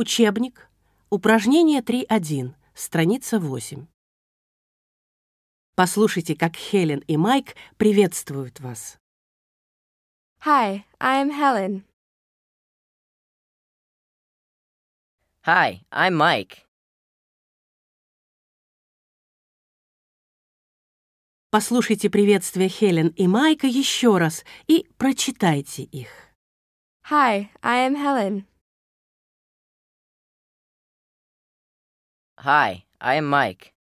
Учебник. Упражнение 3.1. Страница 8. Послушайте, как Хелен и Майк приветствуют вас. Hi, I'm Helen. Hi, I'm Mike. Послушайте приветствия Хелен и Майка еще раз и прочитайте их. Hi, I am Helen. Hi, I am Mike.